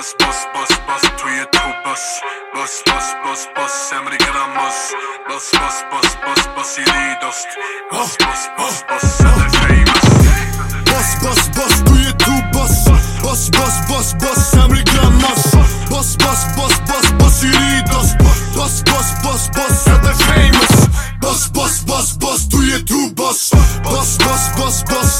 Bas bas bas bas توی تو بس بس بس بس بس امری گرم بس بس بس بس بس بس یری دست بس بس بس بس امر فیمس Bas bas bas توی تو بس بس بس بس بس امری گرم بس بس بس بس بس بس یری دست بس بس بس بس امر فیمس Bas bas bas bas توی تو بس بس بس بس بس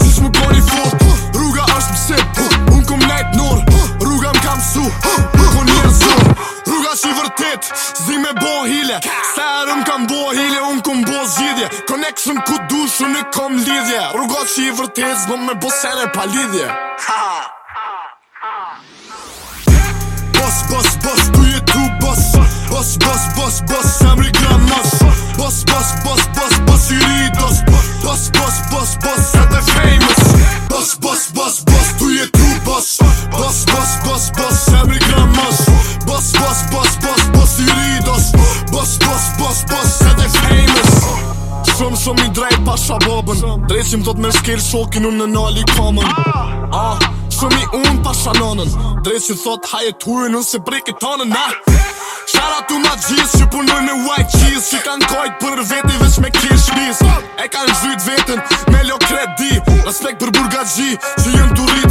bon njerëzu Rruga që i vërtet, zdi me bo hile Se erëm kam bo hile, unë kum bo zhidje Connection ku dushu në kom lidhje Rruga që i vërtet, zdo me bo sene pa lidhje Boss, boss, boss, do you do boss? Boss, boss, boss, boss boss boss every come boss boss boss boss boss boss iridos boss boss boss boss said the famous shumë shumë i drejt pa shababën drejt që më thot me shkel shokin unë në nali ah. ah, shumë i unë pa shanonën drejt që thot haje tuje nësë se breke tonën ah. shara tu ma gjithë që punoj me white cheese që kanë kojt për veti veç me kish nis e kanë zhvyt vetën me lo kredi respekt për burga gji që jënë turit